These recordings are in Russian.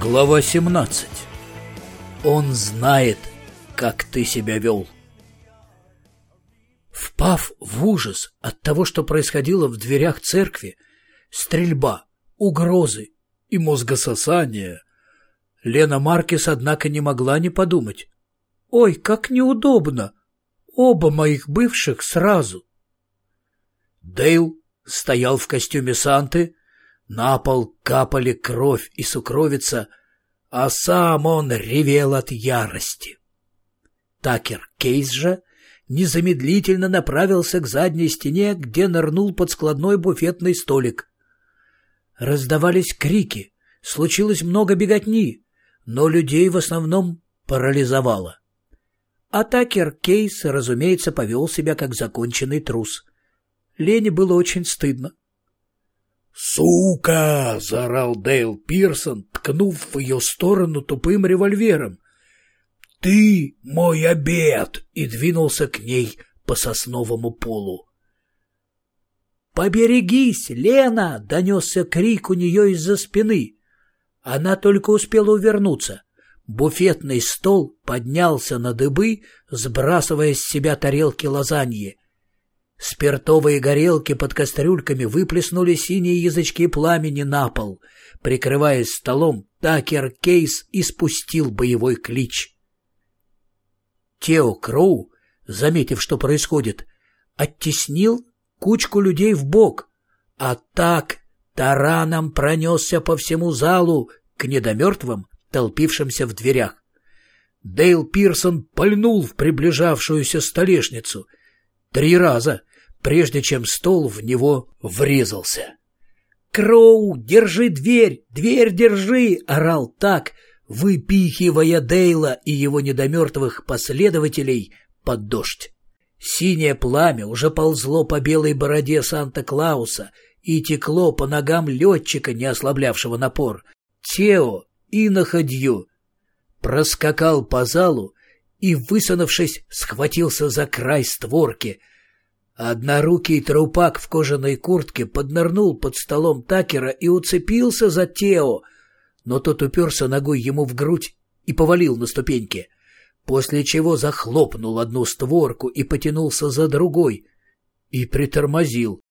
Глава 17 Он знает, как ты себя вел. Впав в ужас от того, что происходило в дверях церкви, стрельба, угрозы и мозгососание, Лена Маркес, однако, не могла не подумать. «Ой, как неудобно! Оба моих бывших сразу!» Дейл стоял в костюме Санты, на пол капали кровь и сукровица, а сам он ревел от ярости. Такер Кейс же незамедлительно направился к задней стене, где нырнул под складной буфетный столик. Раздавались крики, случилось много беготни, но людей в основном парализовало. А Такер Кейс, разумеется, повел себя как законченный трус. Лене было очень стыдно. «Сука!» — заорал Дейл Пирсон, ткнув в ее сторону тупым револьвером. «Ты мой обед!» — и двинулся к ней по сосновому полу. «Поберегись, Лена!» — донесся крик у нее из-за спины. Она только успела увернуться. Буфетный стол поднялся на дыбы, сбрасывая с себя тарелки лазаньи. Спиртовые горелки под кастрюльками выплеснули синие язычки пламени на пол. Прикрываясь столом, Такер Кейс испустил боевой клич. Тео Кроу, заметив, что происходит, оттеснил кучку людей в бок, а так тараном пронесся по всему залу к недомертвым, толпившимся в дверях. Дейл Пирсон пальнул в приближавшуюся столешницу. Три раза, прежде чем стол в него врезался. «Кроу, держи дверь! Дверь держи!» — орал так, выпихивая Дейла и его недомертвых последователей под дождь. Синее пламя уже ползло по белой бороде Санта-Клауса и текло по ногам летчика, не ослаблявшего напор. Тео и находью проскакал по залу и, высунувшись, схватился за край створки — Однорукий трупак в кожаной куртке поднырнул под столом Такера и уцепился за Тео, но тот уперся ногой ему в грудь и повалил на ступеньки, после чего захлопнул одну створку и потянулся за другой и притормозил.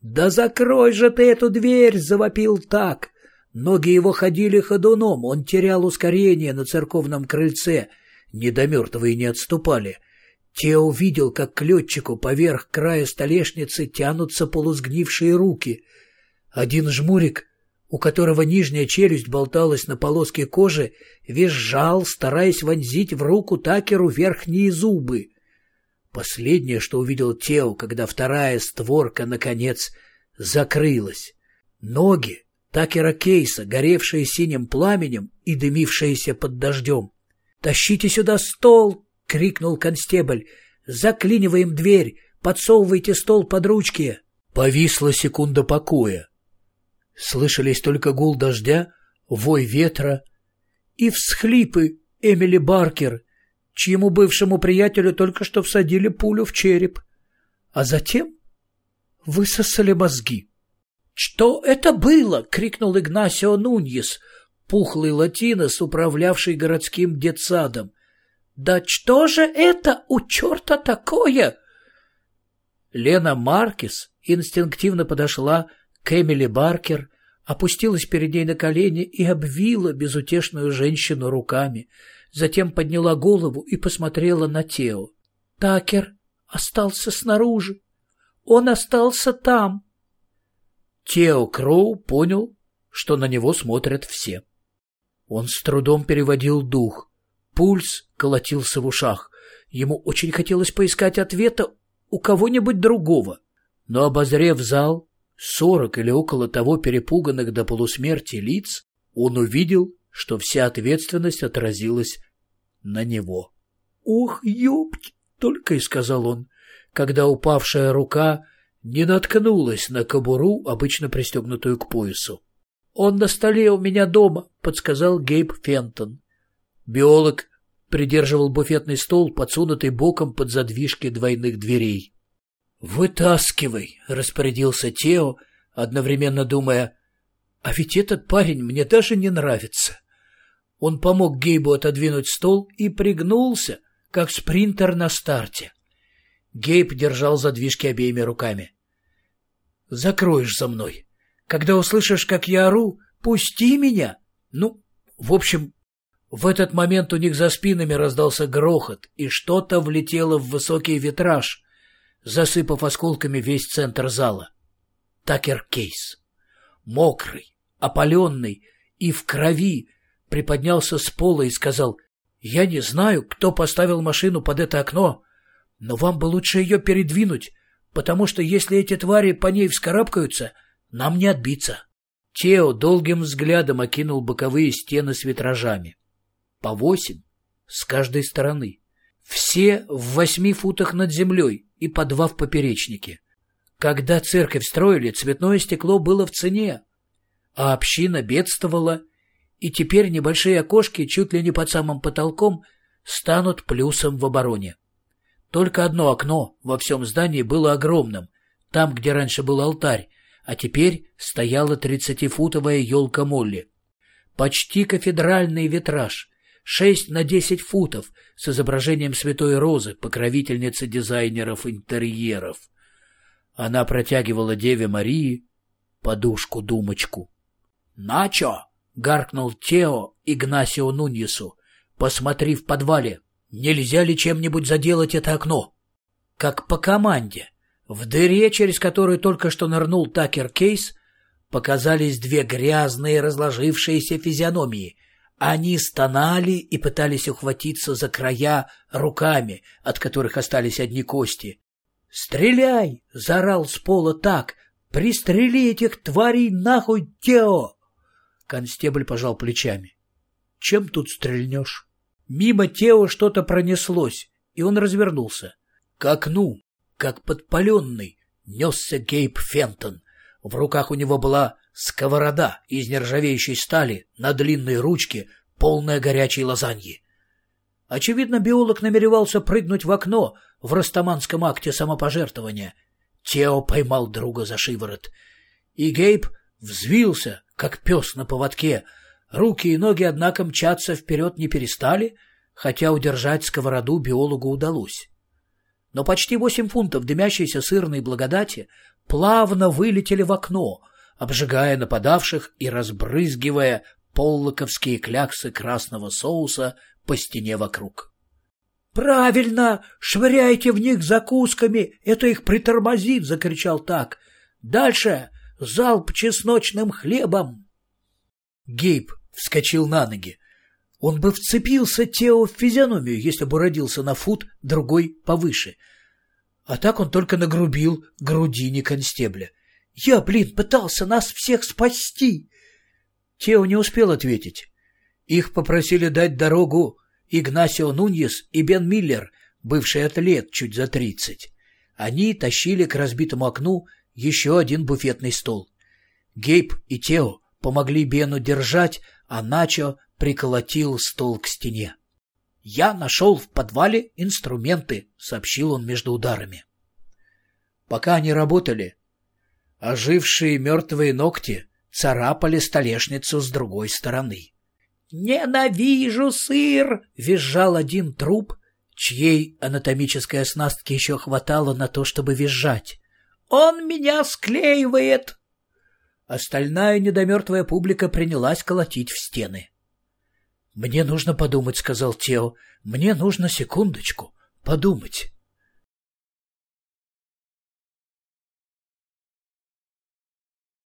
«Да закрой же ты эту дверь!» — завопил так. Ноги его ходили ходуном, он терял ускорение на церковном крыльце. Недомертвые не отступали. Те увидел, как к летчику поверх края столешницы тянутся полусгнившие руки. Один жмурик, у которого нижняя челюсть болталась на полоске кожи, визжал, стараясь вонзить в руку Такеру верхние зубы. Последнее, что увидел Тео, когда вторая створка, наконец, закрылась. Ноги Такера Кейса, горевшие синим пламенем и дымившиеся под дождем. «Тащите сюда стол!» — крикнул констебль. «Заклиниваем дверь! Подсовывайте стол под ручки!» Повисла секунда покоя. Слышались только гул дождя, вой ветра и всхлипы Эмили Баркер, чьему бывшему приятелю только что всадили пулю в череп, а затем высосали мозги. «Что это было?» — крикнул Игнасио Нуньес, пухлый латинос, управлявший городским детсадом. «Да что же это у черта такое?» Лена Маркис инстинктивно подошла к Эмили Баркер, опустилась перед ней на колени и обвила безутешную женщину руками. Затем подняла голову и посмотрела на Тео. «Такер остался снаружи. Он остался там». Тео Кроу понял, что на него смотрят все. Он с трудом переводил дух — Пульс колотился в ушах. Ему очень хотелось поискать ответа у кого-нибудь другого. Но, обозрев зал, сорок или около того перепуганных до полусмерти лиц, он увидел, что вся ответственность отразилась на него. «Ох, ёпть!» — только и сказал он, когда упавшая рука не наткнулась на кобуру, обычно пристегнутую к поясу. «Он на столе у меня дома», — подсказал Гейб Фентон. Биолог придерживал буфетный стол, подсунутый боком под задвижки двойных дверей. «Вытаскивай!» — распорядился Тео, одновременно думая, «А ведь этот парень мне даже не нравится». Он помог Гейбу отодвинуть стол и пригнулся, как спринтер на старте. Гейб держал задвижки обеими руками. «Закроешь за мной. Когда услышишь, как я ору, пусти меня!» Ну, в общем, в этот момент у них за спинами раздался грохот, и что-то влетело в высокий витраж, засыпав осколками весь центр зала. Такер Кейс. Мокрый, опаленный и в крови приподнялся с пола и сказал, «Я не знаю, кто поставил машину под это окно, но вам бы лучше ее передвинуть, потому что если эти твари по ней вскарабкаются, нам не отбиться». Тео долгим взглядом окинул боковые стены с витражами по восемь с каждой стороны. Все в восьми футах над землей и по два в поперечнике. Когда церковь строили, цветное стекло было в цене, а община бедствовала, и теперь небольшие окошки чуть ли не под самым потолком станут плюсом в обороне. Только одно окно во всем здании было огромным, там, где раньше был алтарь, а теперь стояла тридцатифутовая елка Молли. Почти кафедральный витраж, 6 на 10 футов с изображением Святой Розы, покровительницы дизайнеров интерьеров. Она протягивала Деве Марии подушку-думочку. «Начо!» — гаркнул Тео Игнасио Нуньесу. «Посмотри в подвале, нельзя ли чем-нибудь заделать это окно?» Как по команде, в дыре, через которую только что нырнул Такер Кейс, показались две грязные разложившиеся физиономии — они стонали и пытались ухватиться за края руками, от которых остались одни кости. «Стреляй!» — заорал с пола так. «Пристрели этих тварей нахуй, Тео!» Констебль пожал плечами. «Чем тут стрельнешь?» Мимо Тео что-то пронеслось, и он развернулся. К окну, как подпаленный, несся Гейб Фентон. В руках у него была Сковорода из нержавеющей стали на длинной ручке, полная горячей лазаньи. Очевидно, биолог намеревался прыгнуть в окно в растаманском акте самопожертвования. Тео поймал друга за шиворот. И Гейб взвился, как пес на поводке. Руки и ноги, однако, мчаться вперед не перестали, хотя удержать сковороду биологу удалось. Но почти восемь фунтов дымящейся сырной благодати плавно вылетели в окно — обжигая нападавших и разбрызгивая поллоковские кляксы красного соуса по стене вокруг. «Правильно! Швыряйте в них закусками! Это их притормозит!» — закричал так. «Дальше! Залп чесночным хлебом!» Гейб вскочил на ноги. Он бы вцепился Тео в физиономию, если бы родился на фут, другой повыше. А так он только нагрубил грудине констебля. Я, блин, пытался нас всех спасти. Тео не успел ответить. Их попросили дать дорогу Игнасио Нуньес и Бен Миллер, бывший атлет чуть за тридцать. Они тащили к разбитому окну еще один буфетный стол. Гейб и Тео помогли Бену держать, а Начо приколотил стол к стене. «Я нашел в подвале инструменты», — сообщил он между ударами. Пока они работали, Ожившие мертвые ногти царапали столешницу с другой стороны. «Ненавижу сыр!» — визжал один труп, чьей анатомической оснастки еще хватало на то, чтобы визжать. «Он меня склеивает!» Остальная недомертвая публика принялась колотить в стены. «Мне нужно подумать», — сказал Тео. «Мне нужно секундочку подумать».